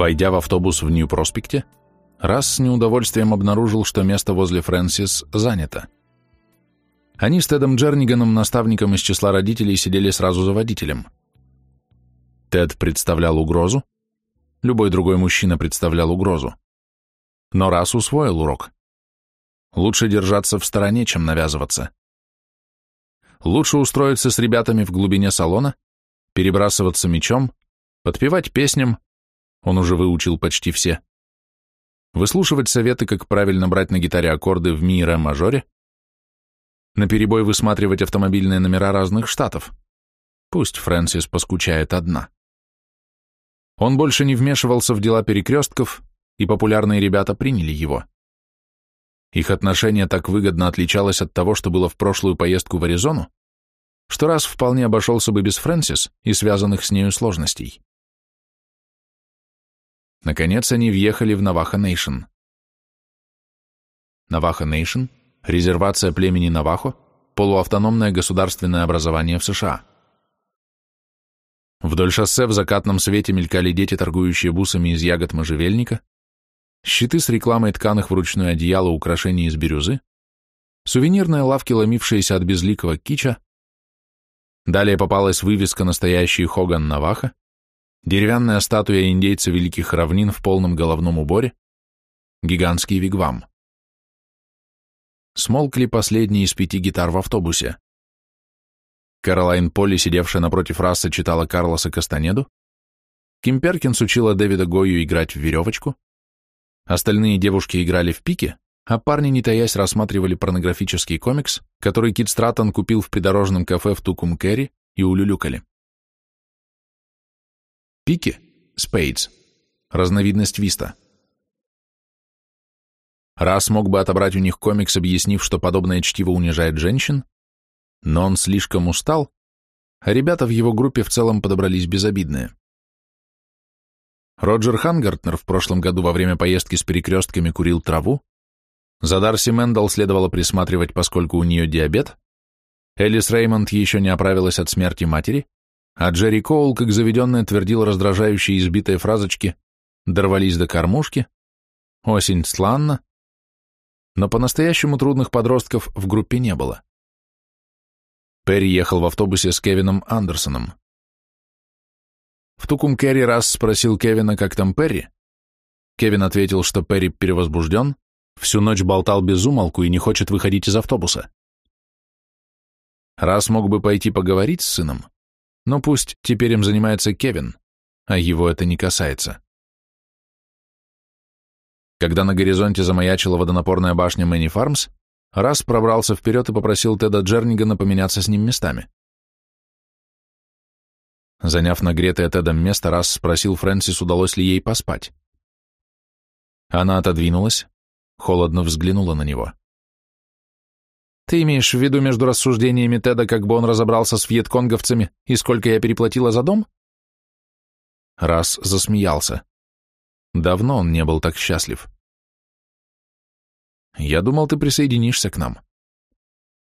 Войдя в автобус в Нью-Проспекте, Расс с неудовольствием обнаружил, что место возле Фрэнсис занято. Они с Тедом Джерниганом, наставником из числа родителей, сидели сразу за водителем. Тед представлял угрозу, любой другой мужчина представлял угрозу. Но раз усвоил урок. Лучше держаться в стороне, чем навязываться. Лучше устроиться с ребятами в глубине салона, перебрасываться мечом, подпевать песням, он уже выучил почти все. Выслушивать советы, как правильно брать на гитаре аккорды в ми и ре мажоре. Наперебой высматривать автомобильные номера разных штатов. Пусть Фрэнсис поскучает одна. Он больше не вмешивался в дела перекрестков, и популярные ребята приняли его. Их отношение так выгодно отличалось от того, что было в прошлую поездку в Аризону, что раз вполне обошелся бы без Фрэнсис и связанных с нею сложностей. Наконец они въехали в Наваха-Нейшн. Наваха-Нейшн – резервация племени Навахо, полуавтономное государственное образование в США. Вдоль шоссе в закатном свете мелькали дети, торгующие бусами из ягод можжевельника, щиты с рекламой тканых вручную одеяло украшений из бирюзы, сувенирные лавки, ломившиеся от безликого кича. Далее попалась вывеска «Настоящий Хоган Наваха», деревянная статуя индейца Великих Равнин в полном головном уборе, гигантский вигвам. Смолкли последние из пяти гитар в автобусе. Каролайн Полли, сидевшая напротив раса, читала Карлоса Кастанеду, Ким Перкинс учила Дэвида Гою играть в веревочку, остальные девушки играли в пике, а парни, не таясь, рассматривали порнографический комикс, который Кит Стратон купил в придорожном кафе в Тукум-Керри и улюлюкали. Пики – спейдс. разновидность виста. Раз мог бы отобрать у них комикс, объяснив, что подобное чтиво унижает женщин, но он слишком устал, а ребята в его группе в целом подобрались безобидные. Роджер Хангартнер в прошлом году во время поездки с перекрестками курил траву, за Дарси Мэндалл следовало присматривать, поскольку у нее диабет, Элис Реймонд еще не оправилась от смерти матери, а Джерри Коул, как заведенный, твердил раздражающие избитые фразочки «дорвались до кормушки», «осень сланна», но по-настоящему трудных подростков в группе не было. Перри ехал в автобусе с Кевином Андерсоном. В Тукум Керри раз спросил Кевина, как там Перри. Кевин ответил, что Перри перевозбужден, всю ночь болтал без умолку и не хочет выходить из автобуса. Раз мог бы пойти поговорить с сыном, но пусть теперь им занимается Кевин, а его это не касается. Когда на горизонте замаячила водонапорная башня Мэнни Фармс, Расс пробрался вперед и попросил Теда Джернигана поменяться с ним местами. Заняв нагретое Тедом место, Расс спросил Фрэнсис, удалось ли ей поспать. Она отодвинулась, холодно взглянула на него. Ты имеешь в виду между рассуждениями Теда, как бы он разобрался с вьетконговцами и сколько я переплатила за дом? Раз засмеялся. Давно он не был так счастлив. Я думал, ты присоединишься к нам.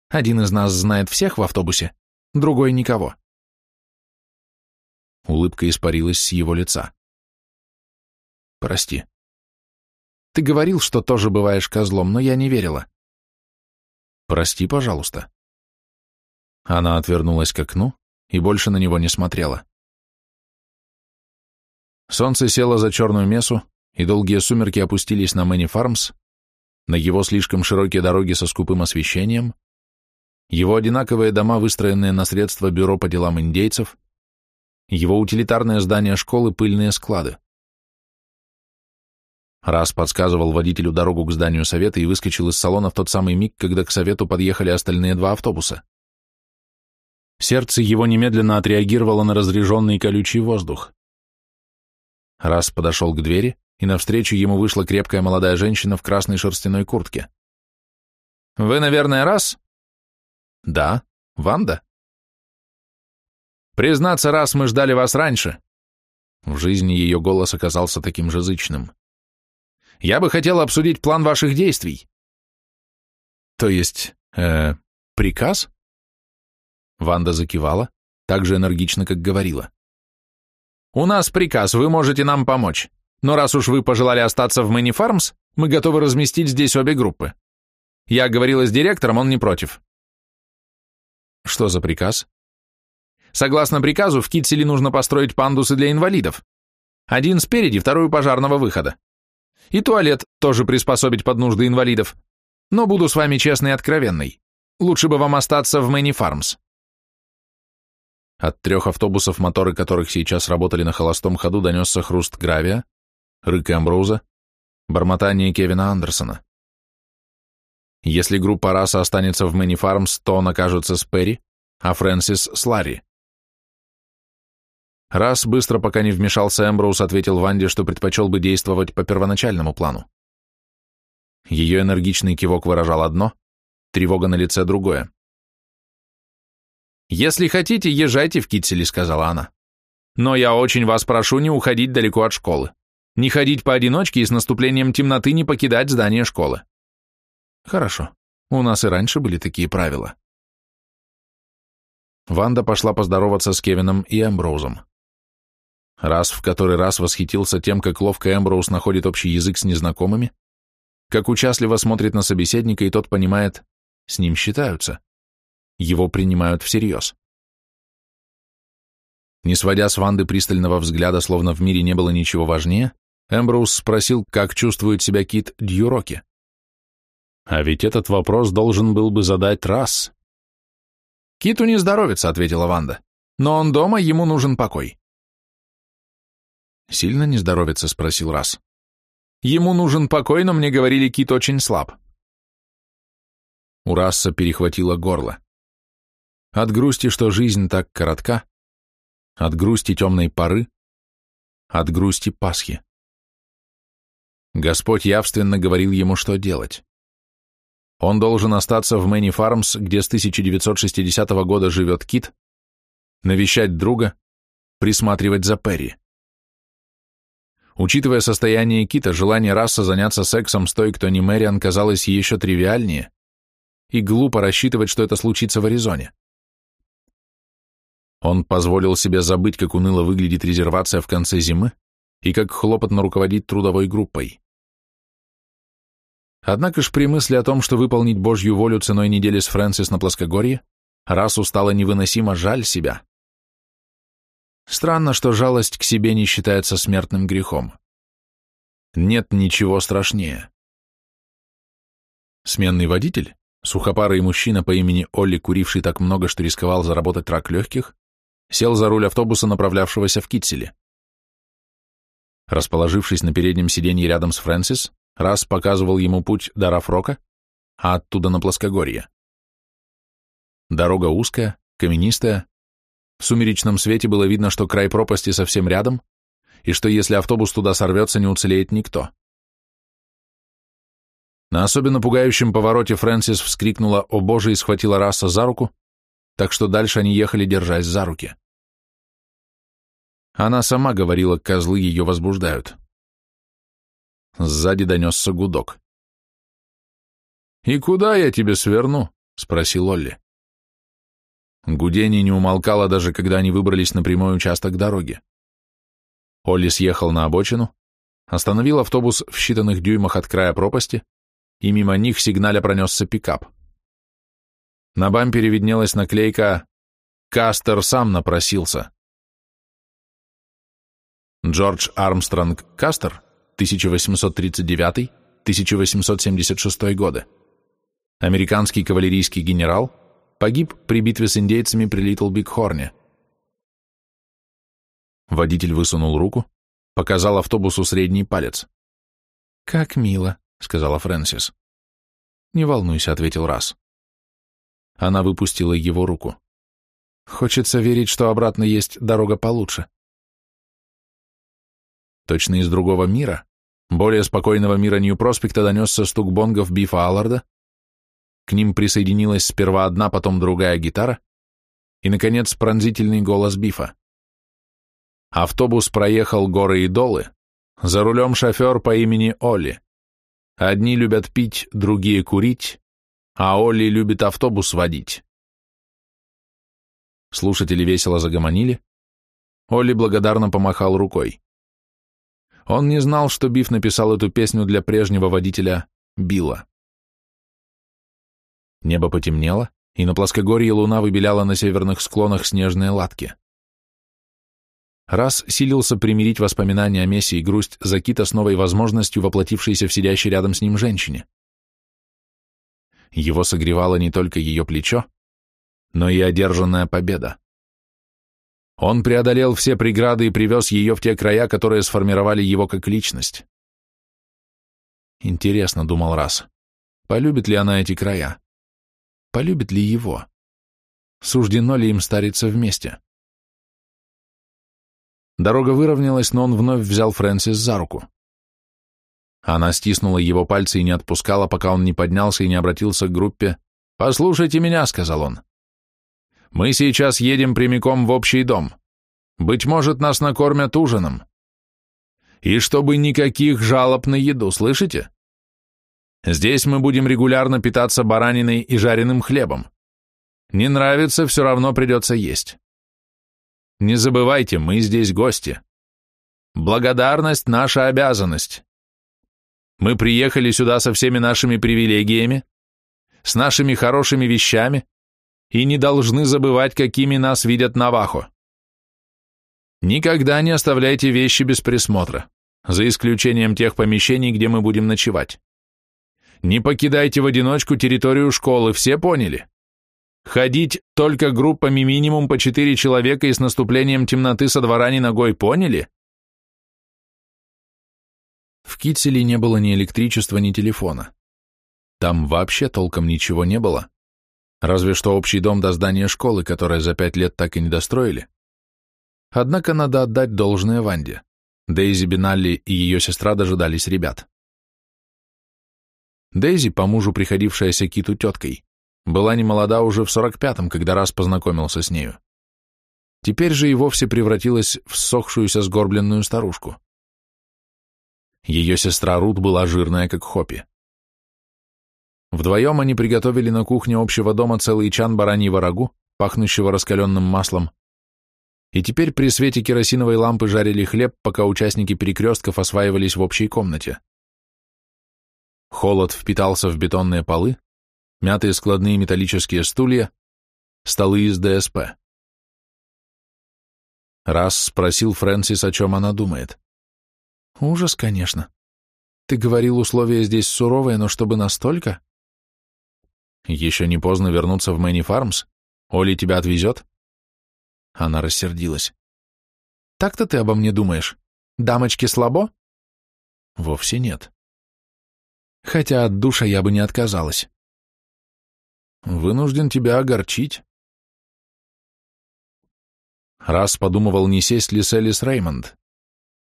Один из нас знает всех в автобусе, другой никого. Улыбка испарилась с его лица. Прости. Ты говорил, что тоже бываешь козлом, но я не верила. «Прости, пожалуйста». Она отвернулась к окну и больше на него не смотрела. Солнце село за черную месу, и долгие сумерки опустились на Мэнни Фармс, на его слишком широкие дороги со скупым освещением, его одинаковые дома, выстроенные на средства Бюро по делам индейцев, его утилитарное здание школы, пыльные склады. Раз подсказывал водителю дорогу к зданию совета и выскочил из салона в тот самый миг, когда к совету подъехали остальные два автобуса. Сердце его немедленно отреагировало на разреженный колючий воздух. Раз подошел к двери, и навстречу ему вышла крепкая молодая женщина в красной шерстяной куртке. «Вы, наверное, раз?» «Да, Ванда?» «Признаться, раз мы ждали вас раньше». В жизни ее голос оказался таким же зычным. Я бы хотел обсудить план ваших действий. То есть, э, приказ? Ванда закивала, так же энергично, как говорила. У нас приказ, вы можете нам помочь. Но раз уж вы пожелали остаться в Мэни Фармс, мы готовы разместить здесь обе группы. Я говорила с директором, он не против. Что за приказ? Согласно приказу, в Китселе нужно построить пандусы для инвалидов. Один спереди, второй у пожарного выхода. И туалет тоже приспособить под нужды инвалидов. Но буду с вами честный и откровенный. Лучше бы вам остаться в Мэнни Фармс. От трех автобусов, моторы которых сейчас работали на холостом ходу, донесся хруст гравия, рык Эмброуза, бормотание Кевина Андерсона. Если группа раса останется в Мэнни Фармс, то он окажется с Перри, а Фрэнсис с Ларри. Раз быстро, пока не вмешался Эмброуз, ответил Ванде, что предпочел бы действовать по первоначальному плану. Ее энергичный кивок выражал одно, тревога на лице другое. «Если хотите, езжайте в Китсели», — сказала она. «Но я очень вас прошу не уходить далеко от школы. Не ходить поодиночке и с наступлением темноты не покидать здание школы». «Хорошо. У нас и раньше были такие правила». Ванда пошла поздороваться с Кевином и Эмброузом. Раз в который раз восхитился тем, как ловко Эмброуз находит общий язык с незнакомыми, как участливо смотрит на собеседника, и тот понимает, с ним считаются. Его принимают всерьез. Не сводя с Ванды пристального взгляда, словно в мире не было ничего важнее, Эмброуз спросил, как чувствует себя Кит Дьюроки. А ведь этот вопрос должен был бы задать раз. «Киту не здоровится», — ответила Ванда. «Но он дома, ему нужен покой. Сильно не здоровится, спросил раз. Ему нужен покой, но мне говорили, кит очень слаб. У Расса перехватило горло. От грусти, что жизнь так коротка, от грусти темной поры, от грусти Пасхи. Господь явственно говорил ему, что делать. Он должен остаться в Мэнни Фармс, где с 1960 года живет Кит, навещать друга, присматривать за Перри. Учитывая состояние Кита, желание раса заняться сексом с той, кто не Мэриан, казалось еще тривиальнее, и глупо рассчитывать, что это случится в Аризоне. Он позволил себе забыть, как уныло выглядит резервация в конце зимы и как хлопотно руководить трудовой группой. Однако ж при мысли о том, что выполнить Божью волю ценой недели с Фрэнсис на плоскогорье, раз стало невыносимо жаль себя. Странно, что жалость к себе не считается смертным грехом. Нет ничего страшнее. Сменный водитель, сухопарый мужчина по имени Олли, куривший так много, что рисковал заработать рак легких, сел за руль автобуса, направлявшегося в Китселе. Расположившись на переднем сиденье рядом с Фрэнсис, раз показывал ему путь до Рафрока, а оттуда на плоскогорье. Дорога узкая, каменистая, в сумеречном свете было видно, что край пропасти совсем рядом, и что если автобус туда сорвется, не уцелеет никто. На особенно пугающем повороте Фрэнсис вскрикнула «О боже!» и схватила Расса за руку, так что дальше они ехали, держась за руки. Она сама говорила, козлы ее возбуждают. Сзади донесся гудок. «И куда я тебе сверну?» — спросил Олли. Гудение не умолкало, даже когда они выбрались на прямой участок дороги. Холли съехал на обочину, остановил автобус в считанных дюймах от края пропасти, и мимо них сигналя пронесся пикап. На бампере виднелась наклейка «Кастер сам напросился». Джордж Армстронг Кастер, 1839-1876 годы. Американский кавалерийский генерал, погиб при битве с индейцами при Литл Бигхорне. Водитель высунул руку, показал автобусу средний палец. «Как мило», — сказала Фрэнсис. «Не волнуйся», — ответил Раз. Она выпустила его руку. «Хочется верить, что обратно есть дорога получше». Точно из другого мира, более спокойного мира Нью-Проспекта донесся стук бонгов Бифа Алларда, к ним присоединилась сперва одна, потом другая гитара и, наконец, пронзительный голос Бифа. Автобус проехал горы и долы, за рулем шофер по имени Оли. Одни любят пить, другие курить, а Оли любит автобус водить. Слушатели весело загомонили. Оли благодарно помахал рукой. Он не знал, что Биф написал эту песню для прежнего водителя Билла. Небо потемнело, и на плоскогорье луна выбеляла на северных склонах снежные латки. Раз силился примирить воспоминания о Мессе и грусть Закита с новой возможностью, воплотившейся в сидящей рядом с ним женщине. Его согревало не только ее плечо, но и одержанная победа. Он преодолел все преграды и привез ее в те края, которые сформировали его как личность. Интересно, думал Раз, полюбит ли она эти края? Полюбит ли его? Суждено ли им стариться вместе? Дорога выровнялась, но он вновь взял Фрэнсис за руку. Она стиснула его пальцы и не отпускала, пока он не поднялся и не обратился к группе. «Послушайте меня», — сказал он. «Мы сейчас едем прямиком в общий дом. Быть может, нас накормят ужином. И чтобы никаких жалоб на еду, слышите? Здесь мы будем регулярно питаться бараниной и жареным хлебом. Не нравится, все равно придется есть. Не забывайте, мы здесь гости. Благодарность – наша обязанность. Мы приехали сюда со всеми нашими привилегиями, с нашими хорошими вещами и не должны забывать, какими нас видят Навахо. Никогда не оставляйте вещи без присмотра, за исключением тех помещений, где мы будем ночевать. Не покидайте в одиночку территорию школы, все поняли? Ходить только группами минимум по четыре человека и с наступлением темноты со двора не ногой, поняли? В Китселе не было ни электричества, ни телефона. Там вообще толком ничего не было. Разве что общий дом до здания школы, которое за пять лет так и не достроили. Однако надо отдать должное Ванде. Дейзи Биналли и ее сестра дожидались ребят. Дейзи по мужу, приходившаяся Киту теткой, была не молода уже в 45-м, когда раз познакомился с нею. Теперь же и вовсе превратилась в ссохшуюся сгорбленную старушку. Ее сестра Рут была жирная, как Хоппи. Вдвоем они приготовили на кухне общего дома целый чан бараньего рагу, пахнущего раскаленным маслом, и теперь при свете керосиновой лампы жарили хлеб, пока участники перекрестков осваивались в общей комнате. Холод впитался в бетонные полы, мятые складные металлические стулья, столы из ДСП. Раз спросил Фрэнсис, о чем она думает. «Ужас, конечно. Ты говорил, условия здесь суровые, но чтобы настолько?» «Еще не поздно вернуться в Мэнни Фармс. Оли тебя отвезет?» Она рассердилась. «Так-то ты обо мне думаешь? Дамочки слабо?» «Вовсе нет хотя от душа я бы не отказалась. «Вынужден тебя огорчить». Раз подумывал, не сесть ли с Элис Реймонд.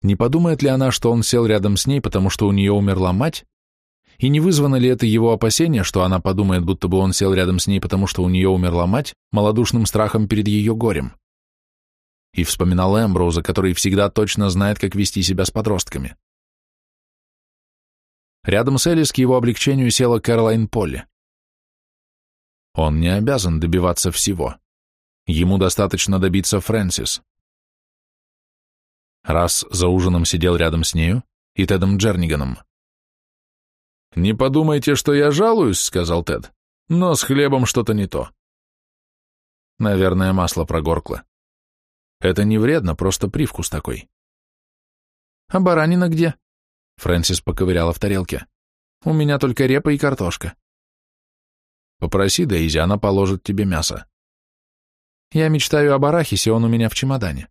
Не подумает ли она, что он сел рядом с ней, потому что у нее умерла мать? И не вызвано ли это его опасение, что она подумает, будто бы он сел рядом с ней, потому что у нее умерла мать, малодушным страхом перед ее горем? И вспоминал Эмброуза, который всегда точно знает, как вести себя с подростками. Рядом с Элис к его облегчению села Кэролайн Полли. Он не обязан добиваться всего. Ему достаточно добиться Фрэнсис. Раз за ужином сидел рядом с нею и Тедом Джерниганом. «Не подумайте, что я жалуюсь», — сказал Тед, — «но с хлебом что-то не то». Наверное, масло прогоркло. Это не вредно, просто привкус такой. «А баранина где?» Фрэнсис поковыряла в тарелке. «У меня только репа и картошка». «Попроси, да Изи, она положит тебе мясо». «Я мечтаю об арахисе, он у меня в чемодане».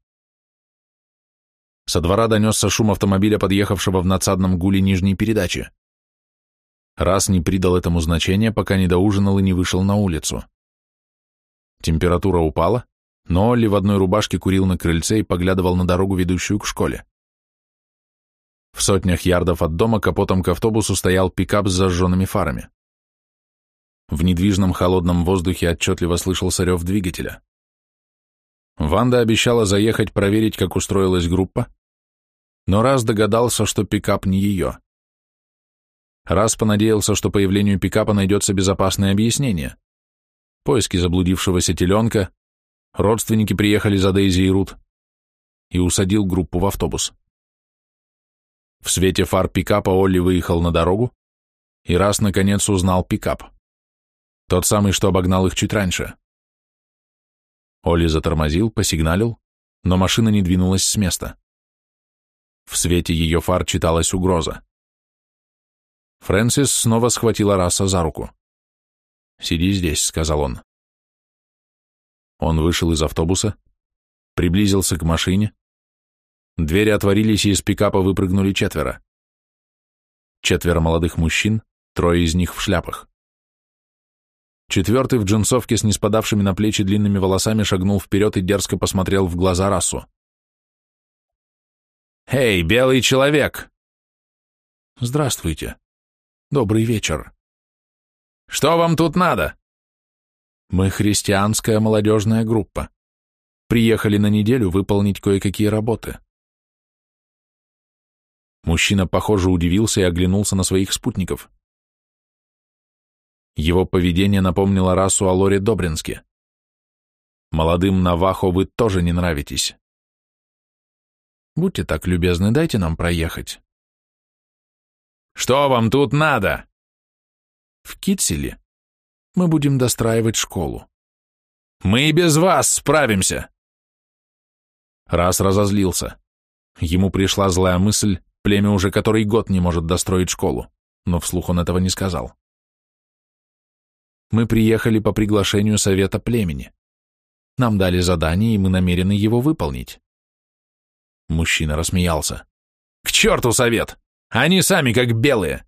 Со двора донесся шум автомобиля, подъехавшего в надсадном гуле нижней передачи. Раз не придал этому значения, пока не доужинал и не вышел на улицу. Температура упала, но Олли в одной рубашке курил на крыльце и поглядывал на дорогу, ведущую к школе. В сотнях ярдов от дома капотом к автобусу стоял пикап с зажженными фарами. В недвижном холодном воздухе отчетливо слышался рев двигателя. Ванда обещала заехать проверить, как устроилась группа, но раз догадался, что пикап не ее. Раз понадеялся, что появлению пикапа найдется безопасное объяснение. Поиски заблудившегося теленка, родственники приехали за Дейзи и Рут, и усадил группу в автобус. В свете фар пикапа Олли выехал на дорогу и раз, наконец, узнал пикап. Тот самый, что обогнал их чуть раньше. Олли затормозил, посигналил, но машина не двинулась с места. В свете ее фар читалась угроза. Фрэнсис снова схватила Раса за руку. «Сиди здесь», — сказал он. Он вышел из автобуса, приблизился к машине, Двери отворились, и из пикапа выпрыгнули четверо. Четверо молодых мужчин, трое из них в шляпах. Четвертый в джинсовке с неспадавшими на плечи длинными волосами шагнул вперед и дерзко посмотрел в глаза расу. «Эй, белый человек!» «Здравствуйте. Добрый вечер. Что вам тут надо?» «Мы христианская молодежная группа. Приехали на неделю выполнить кое-какие работы. Мужчина, похоже, удивился и оглянулся на своих спутников. Его поведение напомнило расу о Лоре Добринске. «Молодым Навахо вы тоже не нравитесь». «Будьте так любезны, дайте нам проехать». «Что вам тут надо?» «В Китселе мы будем достраивать школу». «Мы и без вас справимся!» Раз разозлился. Ему пришла злая мысль Племя уже который год не может достроить школу, но вслух он этого не сказал. Мы приехали по приглашению совета племени. Нам дали задание, и мы намерены его выполнить. Мужчина рассмеялся. К черту совет! Они сами как белые!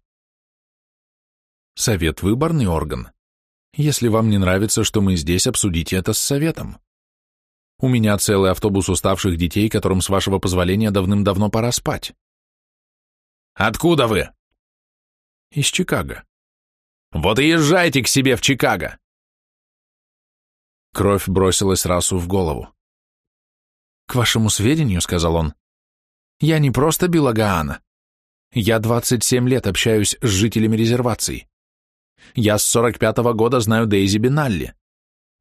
Совет — выборный орган. Если вам не нравится, что мы здесь, обсудите это с советом. У меня целый автобус уставших детей, которым, с вашего позволения, давным-давно пора спать. Откуда вы?» «Из Чикаго». «Вот и езжайте к себе в Чикаго!» Кровь бросилась Расу в голову. «К вашему сведению, — сказал он, — я не просто била Гаана. Я 27 лет общаюсь с жителями резервации. Я с 45-го года знаю Дейзи Биналли.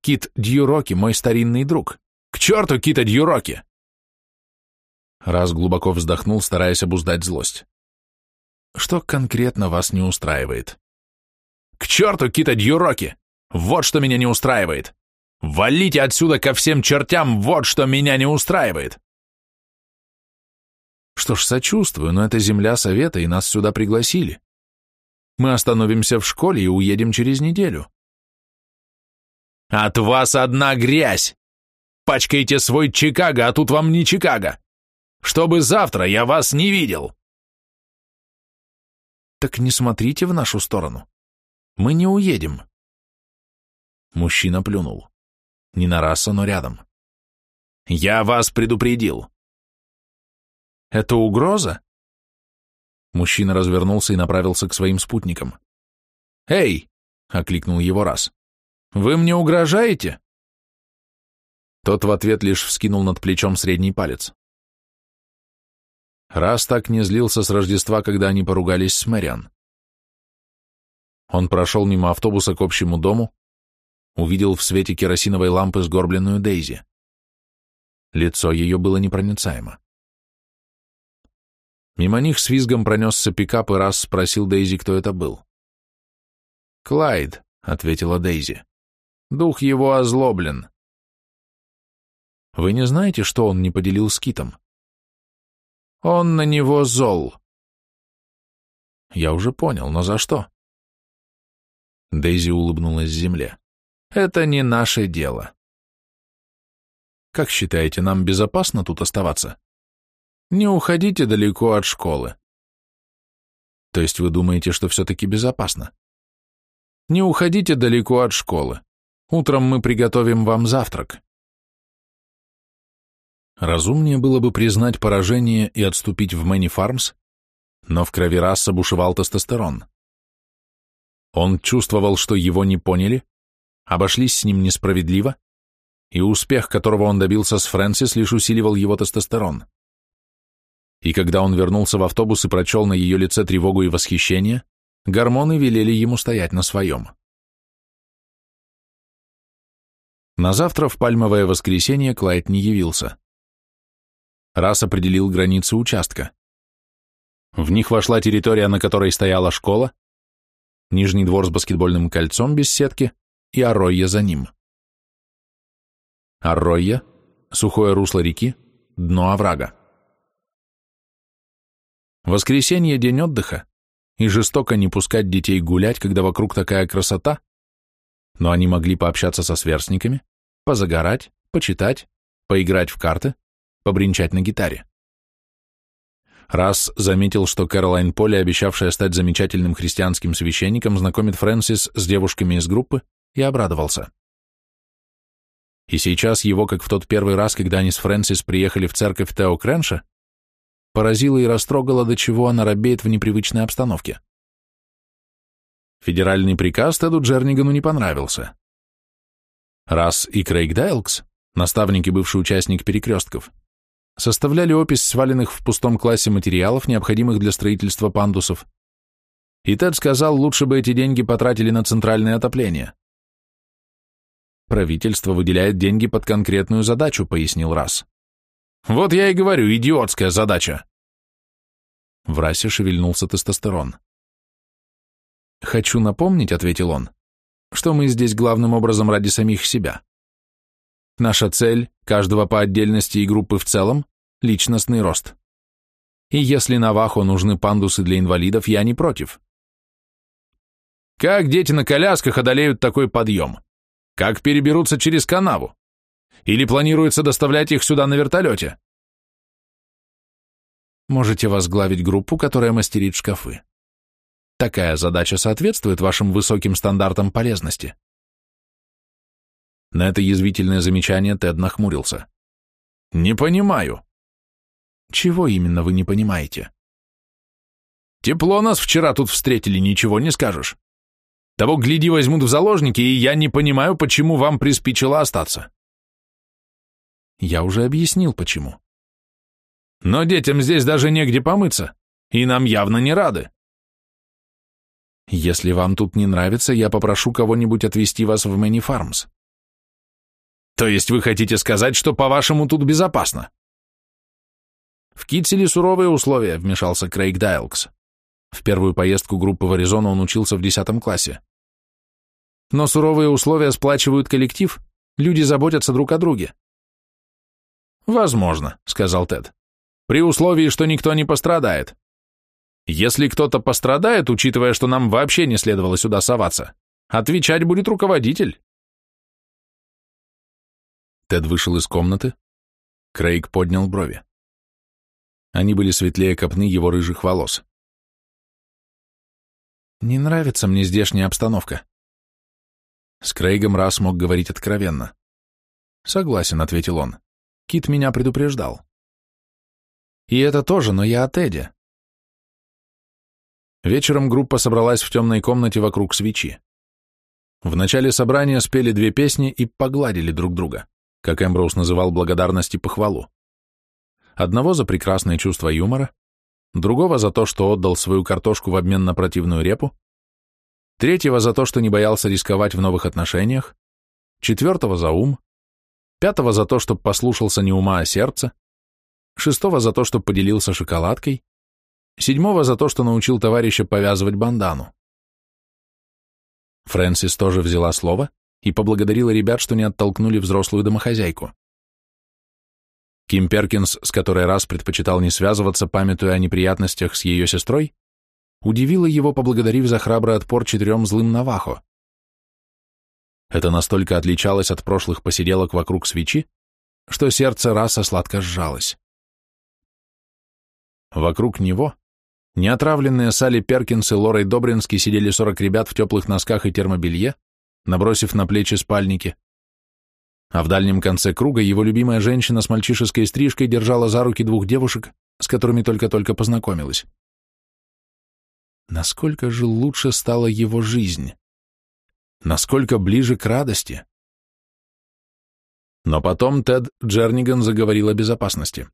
Кит Дьюроки — мой старинный друг. К черту Кита Дьюроки!» Раз глубоко вздохнул, стараясь обуздать злость что конкретно вас не устраивает. «К черту, Кита Дьюроки! Вот что меня не устраивает! Валите отсюда ко всем чертям! Вот что меня не устраивает!» «Что ж, сочувствую, но это земля совета, и нас сюда пригласили. Мы остановимся в школе и уедем через неделю». «От вас одна грязь! Пачкаете свой Чикаго, а тут вам не Чикаго! Чтобы завтра я вас не видел!» так не смотрите в нашу сторону. Мы не уедем». Мужчина плюнул. Не на расу, но рядом. «Я вас предупредил». «Это угроза?» Мужчина развернулся и направился к своим спутникам. «Эй!» — окликнул его раз. «Вы мне угрожаете?» Тот в ответ лишь вскинул над плечом средний палец. Раз так не злился с Рождества, когда они поругались с Мэриан. Он прошел мимо автобуса к общему дому, увидел в свете керосиновой лампы сгорбленную Дейзи. Лицо ее было непроницаемо. Мимо них с визгом пронесся пикап и раз спросил Дейзи, кто это был. «Клайд», — ответила Дейзи. «Дух его озлоблен». «Вы не знаете, что он не поделил с Китом?» Он на него зол. Я уже понял, но за что? Дейзи улыбнулась земле. Это не наше дело. Как считаете, нам безопасно тут оставаться? Не уходите далеко от школы. То есть вы думаете, что все-таки безопасно? Не уходите далеко от школы. Утром мы приготовим вам завтрак. Разумнее было бы признать поражение и отступить в Мэнни Фармс, но в крови раса бушевал тестостерон. Он чувствовал, что его не поняли, обошлись с ним несправедливо, и успех, которого он добился с Фрэнсис, лишь усиливал его тестостерон. И когда он вернулся в автобус и прочел на ее лице тревогу и восхищение, гормоны велели ему стоять на своем. На завтра в пальмовое воскресенье Клайд не явился раз определил границы участка. В них вошла территория, на которой стояла школа, нижний двор с баскетбольным кольцом без сетки и Арроя за ним. Арроя – сухое русло реки, дно оврага. Воскресенье – день отдыха, и жестоко не пускать детей гулять, когда вокруг такая красота, но они могли пообщаться со сверстниками, позагорать, почитать, поиграть в карты, побринчать на гитаре. Раз заметил, что Кэролайн Полли, обещавшая стать замечательным христианским священником, знакомит Фрэнсис с девушками из группы, и обрадовался. И сейчас его, как в тот первый раз, когда они с Фрэнсис приехали в церковь Тео Крэнша, поразило и растрогало, до чего она робеет в непривычной обстановке. Федеральный приказ Теду Джернигану не понравился. Раз и Крейг Дайлкс, наставник и бывший участник перекрестков, составляли опись сваленных в пустом классе материалов, необходимых для строительства пандусов. И Тед сказал, лучше бы эти деньги потратили на центральное отопление. «Правительство выделяет деньги под конкретную задачу», — пояснил Расс. «Вот я и говорю, идиотская задача!» В Рассе шевельнулся тестостерон. «Хочу напомнить», — ответил он, — «что мы здесь главным образом ради самих себя. Наша цель каждого по отдельности и группы в целом, личностный рост. И если Навахо нужны пандусы для инвалидов, я не против. Как дети на колясках одолеют такой подъем? Как переберутся через канаву? Или планируется доставлять их сюда на вертолете? Можете возглавить группу, которая мастерит шкафы. Такая задача соответствует вашим высоким стандартам полезности. На это язвительное замечание Тед нахмурился. «Не понимаю». «Чего именно вы не понимаете?» «Тепло нас вчера тут встретили, ничего не скажешь. Того, гляди, возьмут в заложники, и я не понимаю, почему вам приспичило остаться». «Я уже объяснил, почему». «Но детям здесь даже негде помыться, и нам явно не рады». «Если вам тут не нравится, я попрошу кого-нибудь отвезти вас в Мэнни Фармс», то есть вы хотите сказать, что, по-вашему, тут безопасно? В Китселе суровые условия, вмешался Крейг Дайлкс. В первую поездку группы в Аризону он учился в 10 классе. Но суровые условия сплачивают коллектив, люди заботятся друг о друге. «Возможно», — сказал Тед, — «при условии, что никто не пострадает. Если кто-то пострадает, учитывая, что нам вообще не следовало сюда соваться, отвечать будет руководитель». Тед вышел из комнаты. Крейг поднял брови. Они были светлее копны его рыжих волос. «Не нравится мне здешняя обстановка». С Крейгом раз мог говорить откровенно. «Согласен», — ответил он. «Кит меня предупреждал». «И это тоже, но я от Эдди. Вечером группа собралась в темной комнате вокруг свечи. В начале собрания спели две песни и погладили друг друга как Эмброуз называл благодарность и похвалу. Одного за прекрасное чувство юмора, другого за то, что отдал свою картошку в обмен на противную репу, третьего за то, что не боялся рисковать в новых отношениях, четвертого за ум, пятого за то, чтобы послушался не ума, а сердца, шестого за то, что поделился шоколадкой, седьмого за то, что научил товарища повязывать бандану. Фрэнсис тоже взяла слово и поблагодарила ребят, что не оттолкнули взрослую домохозяйку. Ким Перкинс, с которой раз предпочитал не связываться, памятуя о неприятностях с ее сестрой, удивила его, поблагодарив за храбрый отпор четырем злым Навахо. Это настолько отличалось от прошлых посиделок вокруг свечи, что сердце раса сладко сжалось. Вокруг него неотравленные Салли Перкинс и Лорой Добрински, сидели сорок ребят в теплых носках и термобелье, набросив на плечи спальники. А в дальнем конце круга его любимая женщина с мальчишеской стрижкой держала за руки двух девушек, с которыми только-только познакомилась. Насколько же лучше стала его жизнь? Насколько ближе к радости? Но потом Тед Джерниган заговорил о безопасности.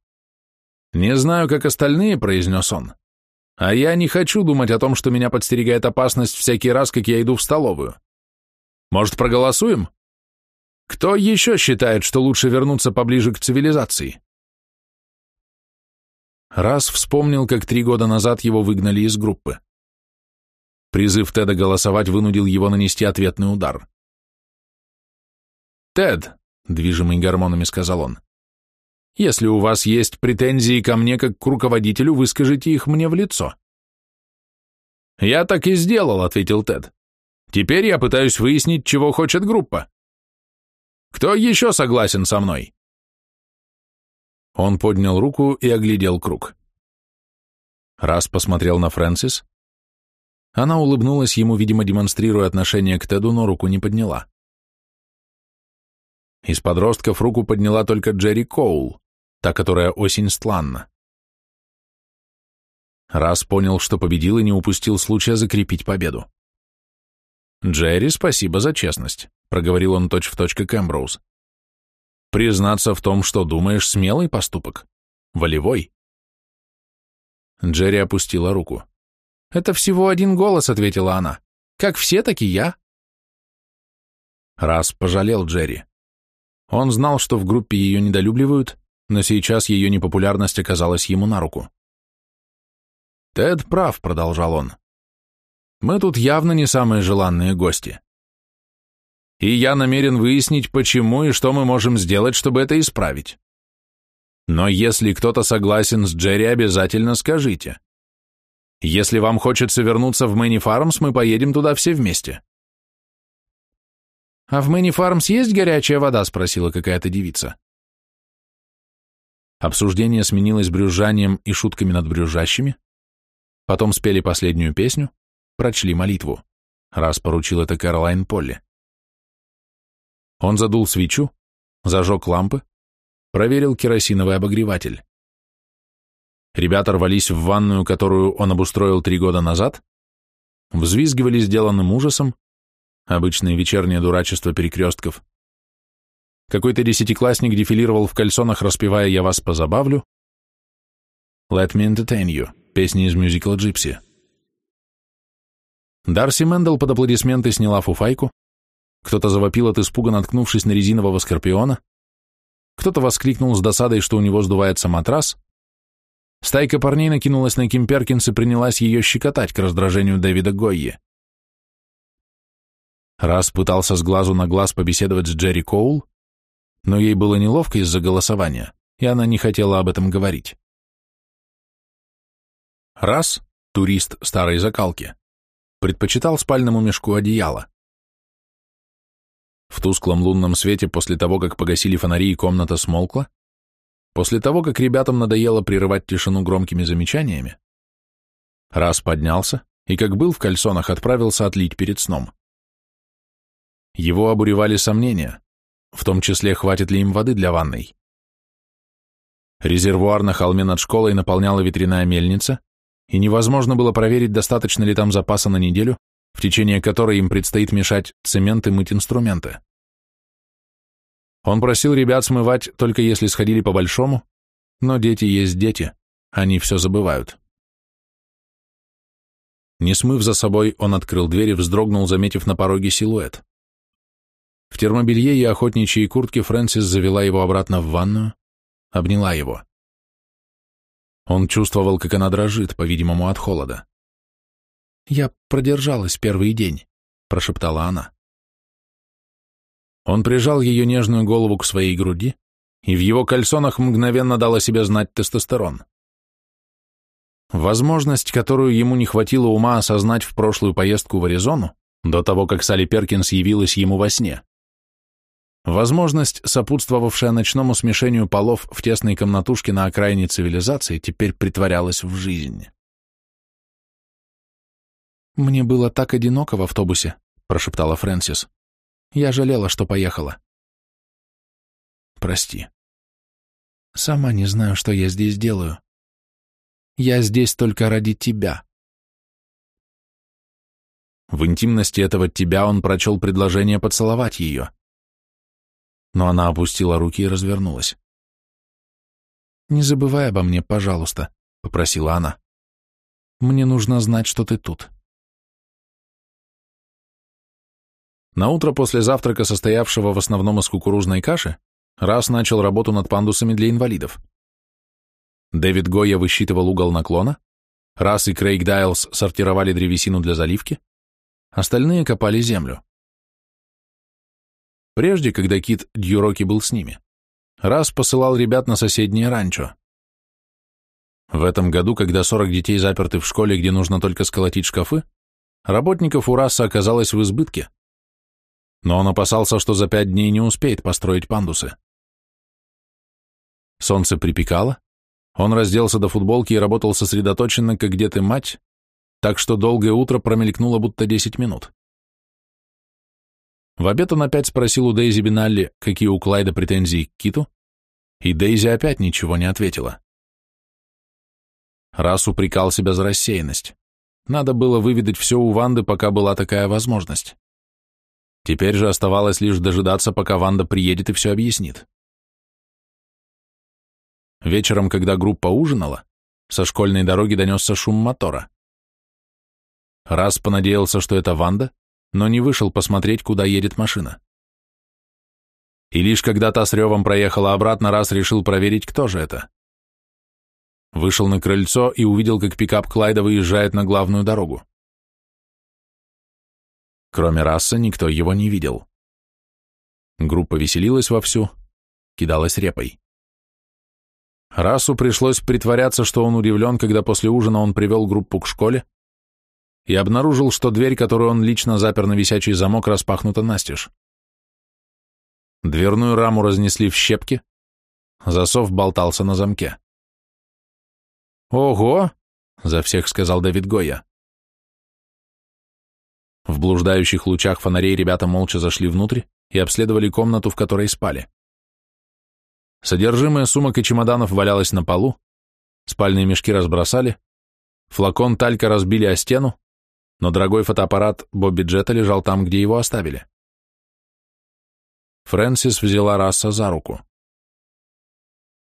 «Не знаю, как остальные», — произнес он, — «а я не хочу думать о том, что меня подстерегает опасность всякий раз, как я иду в столовую. Может, проголосуем? Кто еще считает, что лучше вернуться поближе к цивилизации? Раз вспомнил, как три года назад его выгнали из группы. Призыв Теда голосовать вынудил его нанести ответный удар. «Тед», — движимый гормонами сказал он, — «если у вас есть претензии ко мне как к руководителю, выскажите их мне в лицо». «Я так и сделал», — ответил Тед. Теперь я пытаюсь выяснить, чего хочет группа. Кто еще согласен со мной? Он поднял руку и оглядел круг. Раз посмотрел на Фрэнсис. Она улыбнулась ему, видимо, демонстрируя отношение к Теду, но руку не подняла. Из подростков руку подняла только Джерри Коул, та, которая осень стланна. Раз понял, что победил и не упустил случая закрепить победу. «Джерри, спасибо за честность», — проговорил он точь-в-точь как «Признаться в том, что думаешь, смелый поступок. Волевой». Джерри опустила руку. «Это всего один голос», — ответила она. «Как все, так и я». Раз пожалел Джерри. Он знал, что в группе ее недолюбливают, но сейчас ее непопулярность оказалась ему на руку. «Тед прав», — продолжал он. Мы тут явно не самые желанные гости. И я намерен выяснить, почему и что мы можем сделать, чтобы это исправить. Но если кто-то согласен с Джерри, обязательно скажите. Если вам хочется вернуться в Мэнни Фармс, мы поедем туда все вместе. «А в Мэнни Фармс есть горячая вода?» — спросила какая-то девица. Обсуждение сменилось брюзжанием и шутками над брюзжащими. Потом спели последнюю песню, прочли молитву. Раз поручил это Кэролайн Полли. Он задул свечу, зажег лампы, проверил керосиновый обогреватель. Ребята рвались в ванную, которую он обустроил три года назад, взвизгивали сделанным ужасом, обычное вечернее дурачество перекрестков. Какой-то десятиклассник дефилировал в кальсонах, распевая «Я вас позабавлю». «Let me entertain you» — песни из мюзикла «Джипси». Дарси Мендел под аплодисменты сняла фуфайку, кто-то завопил от испуга, наткнувшись на резинового скорпиона, кто-то воскликнул с досадой, что у него сдувается матрас, стайка парней накинулась на Ким Перкинс и принялась ее щекотать к раздражению Дэвида Гойе. Раз пытался с глазу на глаз побеседовать с Джерри Коул, но ей было неловко из-за голосования, и она не хотела об этом говорить. Раз — турист старой закалки, предпочитал спальному мешку одеяло. В тусклом лунном свете после того, как погасили фонари и комната смолкла, после того, как ребятам надоело прерывать тишину громкими замечаниями, раз поднялся и, как был в кальсонах, отправился отлить перед сном. Его обуревали сомнения, в том числе, хватит ли им воды для ванной. Резервуар на холме над школой наполняла ветряная мельница, и невозможно было проверить, достаточно ли там запаса на неделю, в течение которой им предстоит мешать цемент и мыть инструменты. Он просил ребят смывать, только если сходили по-большому, но дети есть дети, они все забывают. Не смыв за собой, он открыл дверь и вздрогнул, заметив на пороге силуэт. В термобелье и охотничьей куртке Фрэнсис завела его обратно в ванную, обняла его. Он чувствовал, как она дрожит, по-видимому, от холода. «Я продержалась первый день», — прошептала она. Он прижал ее нежную голову к своей груди, и в его кальсонах мгновенно дала себя знать тестостерон. Возможность, которую ему не хватило ума осознать в прошлую поездку в Аризону, до того, как Салли Перкинс явилась ему во сне, Возможность, сопутствовавшая ночному смешению полов в тесной комнатушке на окраине цивилизации, теперь притворялась в жизнь. «Мне было так одиноко в автобусе», — прошептала Фрэнсис. «Я жалела, что поехала». «Прости». «Сама не знаю, что я здесь делаю. Я здесь только ради тебя». В интимности этого «тебя» он прочел предложение поцеловать ее но она опустила руки и развернулась. «Не забывай обо мне, пожалуйста», — попросила она. «Мне нужно знать, что ты тут». На утро после завтрака, состоявшего в основном из кукурузной каши, Раз начал работу над пандусами для инвалидов. Дэвид Гоя высчитывал угол наклона, Раз и Крейг Дайлс сортировали древесину для заливки, остальные копали землю прежде, когда Кит Дьюроки был с ними, раз посылал ребят на соседнее ранчо. В этом году, когда 40 детей заперты в школе, где нужно только сколотить шкафы, работников у раса оказалось в избытке. Но он опасался, что за пять дней не успеет построить пандусы. Солнце припекало, он разделся до футболки и работал сосредоточенно, как где ты мать, так что долгое утро промелькнуло будто 10 минут. В обед он опять спросил у Дейзи Биналли, какие у Клайда претензии к Киту, и Дейзи опять ничего не ответила. Раз упрекал себя за рассеянность. Надо было выведать все у Ванды, пока была такая возможность. Теперь же оставалось лишь дожидаться, пока Ванда приедет и все объяснит. Вечером, когда группа ужинала, со школьной дороги донесся шум мотора. Раз понадеялся, что это Ванда, но не вышел посмотреть, куда едет машина. И лишь когда та с ревом проехала обратно, раз решил проверить, кто же это. Вышел на крыльцо и увидел, как пикап Клайда выезжает на главную дорогу. Кроме Расса никто его не видел. Группа веселилась вовсю, кидалась репой. Расу пришлось притворяться, что он удивлен, когда после ужина он привел группу к школе, и обнаружил, что дверь, которую он лично запер на висячий замок, распахнута настежь. Дверную раму разнесли в щепки, засов болтался на замке. «Ого!» — за всех сказал Давид Гоя. В блуждающих лучах фонарей ребята молча зашли внутрь и обследовали комнату, в которой спали. Содержимое сумок и чемоданов валялось на полу, спальные мешки разбросали, флакон талька разбили о стену, но дорогой фотоаппарат Бобби Джетта лежал там, где его оставили. Фрэнсис взяла Расса за руку.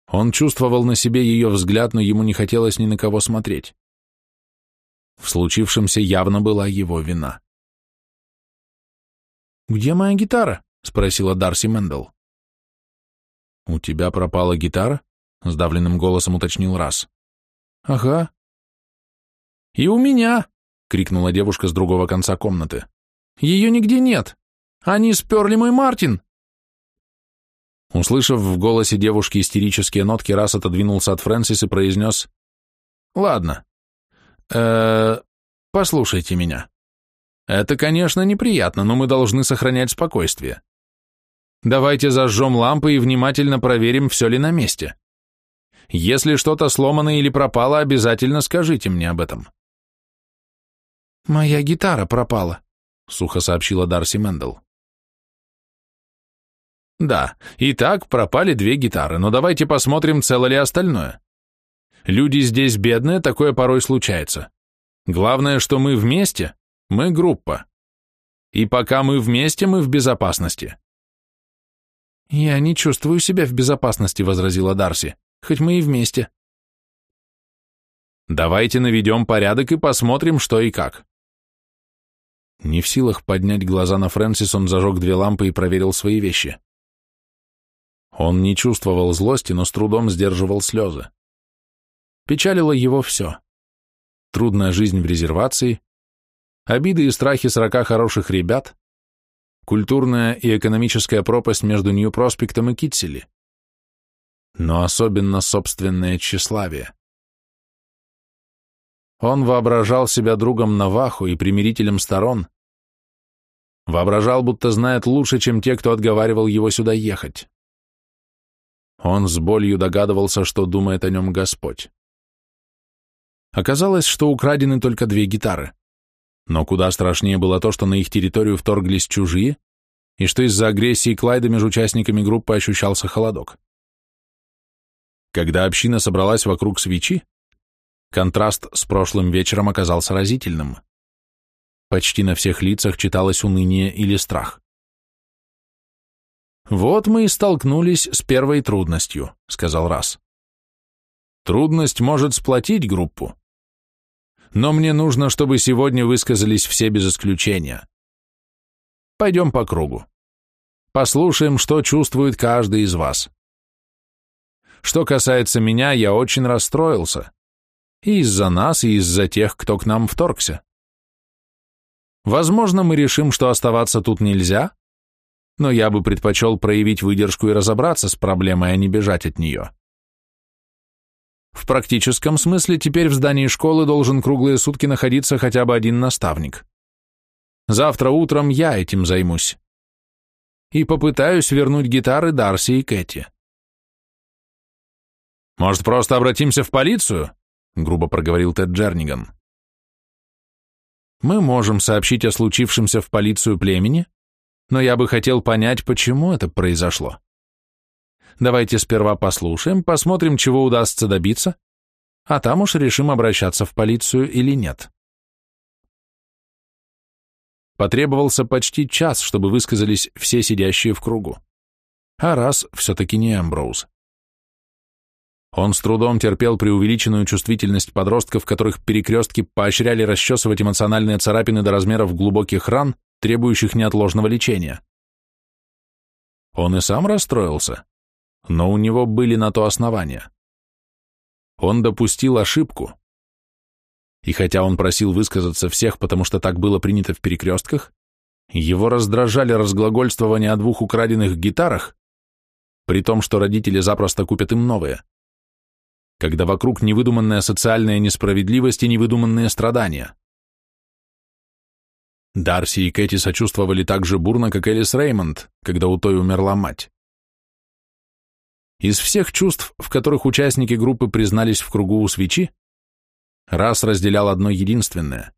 Он чувствовал на себе ее взгляд, но ему не хотелось ни на кого смотреть. В случившемся явно была его вина. «Где моя гитара?» — спросила Дарси Мэндл. «У тебя пропала гитара?» — сдавленным голосом уточнил Расс. «Ага». «И у меня!» — крикнула девушка с другого конца комнаты. «Ее нигде нет! Они сперли мой Мартин!» Услышав в голосе девушки истерические нотки, раз отодвинулся от Фрэнсис и произнес «Ладно, э послушайте меня. Это, конечно, неприятно, но мы должны сохранять спокойствие. Давайте зажжем лампы и внимательно проверим, все ли на месте. Если что-то сломано или пропало, обязательно скажите мне об этом. «Моя гитара пропала», — сухо сообщила Дарси Мэндл. «Да, и так пропали две гитары, но давайте посмотрим, цело ли остальное. Люди здесь бедные, такое порой случается. Главное, что мы вместе, мы группа. И пока мы вместе, мы в безопасности». «Я не чувствую себя в безопасности», — возразила Дарси, — «хоть мы и вместе». «Давайте наведем порядок и посмотрим, что и как», не в силах поднять глаза на Фрэнсис, он зажег две лампы и проверил свои вещи. Он не чувствовал злости, но с трудом сдерживал слезы. Печалило его все. Трудная жизнь в резервации, обиды и страхи сорока хороших ребят, культурная и экономическая пропасть между Нью-Проспектом и Китсели, но особенно собственное тщеславие. Он воображал себя другом Наваху и примирителем сторон. Воображал, будто знает лучше, чем те, кто отговаривал его сюда ехать. Он с болью догадывался, что думает о нем Господь. Оказалось, что украдены только две гитары. Но куда страшнее было то, что на их территорию вторглись чужие, и что из-за агрессии Клайда между участниками группы ощущался холодок. Когда община собралась вокруг свечи, Контраст с прошлым вечером оказался разительным. Почти на всех лицах читалось уныние или страх. «Вот мы и столкнулись с первой трудностью», — сказал Раз. «Трудность может сплотить группу. Но мне нужно, чтобы сегодня высказались все без исключения. Пойдем по кругу. Послушаем, что чувствует каждый из вас. Что касается меня, я очень расстроился» и из-за нас, и из-за тех, кто к нам вторгся. Возможно, мы решим, что оставаться тут нельзя, но я бы предпочел проявить выдержку и разобраться с проблемой, а не бежать от нее. В практическом смысле теперь в здании школы должен круглые сутки находиться хотя бы один наставник. Завтра утром я этим займусь. И попытаюсь вернуть гитары Дарси и Кэти. «Может, просто обратимся в полицию?» грубо проговорил Тед Джерниган. Мы можем сообщить о случившемся в полицию племени, но я бы хотел понять, почему это произошло. Давайте сперва послушаем, посмотрим, чего удастся добиться, а там уж решим, обращаться в полицию или нет. Потребовался почти час, чтобы высказались все сидящие в кругу. А раз все-таки не Эмброуз. Он с трудом терпел преувеличенную чувствительность подростков, которых перекрестки поощряли расчесывать эмоциональные царапины до размеров глубоких ран, требующих неотложного лечения. Он и сам расстроился, но у него были на то основания. Он допустил ошибку. И хотя он просил высказаться всех, потому что так было принято в перекрестках, его раздражали разглагольствования о двух украденных гитарах, при том, что родители запросто купят им новые когда вокруг невыдуманная социальная несправедливость и невыдуманные страдания. Дарси и Кэти сочувствовали так же бурно, как Элис Реймонд, когда у той умерла мать. Из всех чувств, в которых участники группы признались в кругу у свечи, раз разделял одно единственное.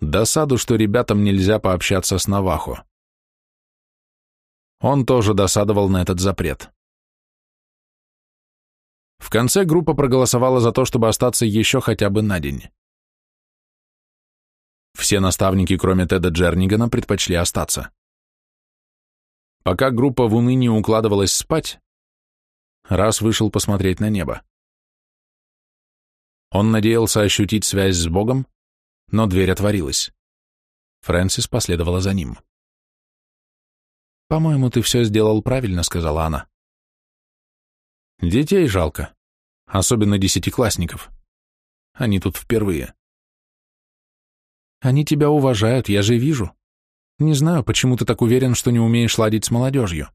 Досаду, что ребятам нельзя пообщаться с Навахо. Он тоже досадовал на этот запрет. В конце группа проголосовала за то, чтобы остаться еще хотя бы на день. Все наставники, кроме Теда Джернигана, предпочли остаться. Пока группа в унынии укладывалась спать, раз вышел посмотреть на небо. Он надеялся ощутить связь с Богом, но дверь отворилась. Фрэнсис последовала за ним. «По-моему, ты все сделал правильно», — сказала она. Детей жалко, особенно десятиклассников. Они тут впервые. Они тебя уважают, я же вижу. Не знаю, почему ты так уверен, что не умеешь ладить с молодежью.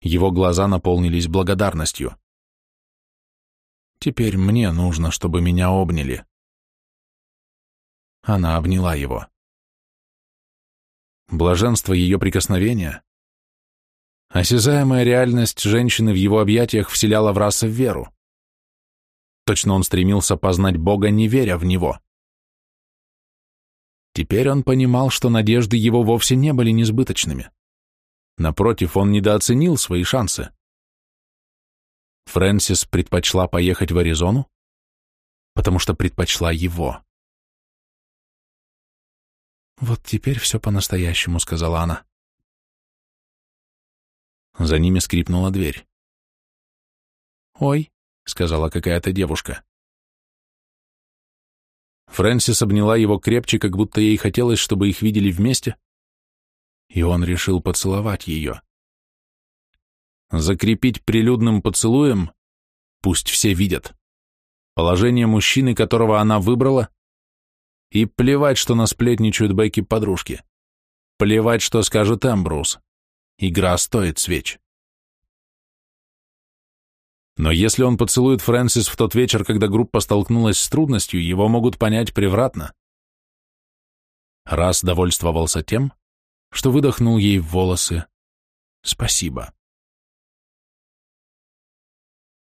Его глаза наполнились благодарностью. Теперь мне нужно, чтобы меня обняли. Она обняла его. Блаженство ее прикосновения, Осязаемая реальность женщины в его объятиях вселяла в раса веру. Точно он стремился познать Бога, не веря в Него. Теперь он понимал, что надежды его вовсе не были несбыточными. Напротив, он недооценил свои шансы. Фрэнсис предпочла поехать в Аризону, потому что предпочла его. «Вот теперь все по-настоящему», — сказала она. За ними скрипнула дверь. «Ой», — сказала какая-то девушка. Фрэнсис обняла его крепче, как будто ей хотелось, чтобы их видели вместе, и он решил поцеловать ее. Закрепить прилюдным поцелуем, пусть все видят, положение мужчины, которого она выбрала, и плевать, что насплетничают Бекки подружки, плевать, что скажет Эмбрус. Игра стоит свеч. Но если он поцелует Фрэнсис в тот вечер, когда группа столкнулась с трудностью, его могут понять превратно. Раз довольствовался тем, что выдохнул ей в волосы «Спасибо».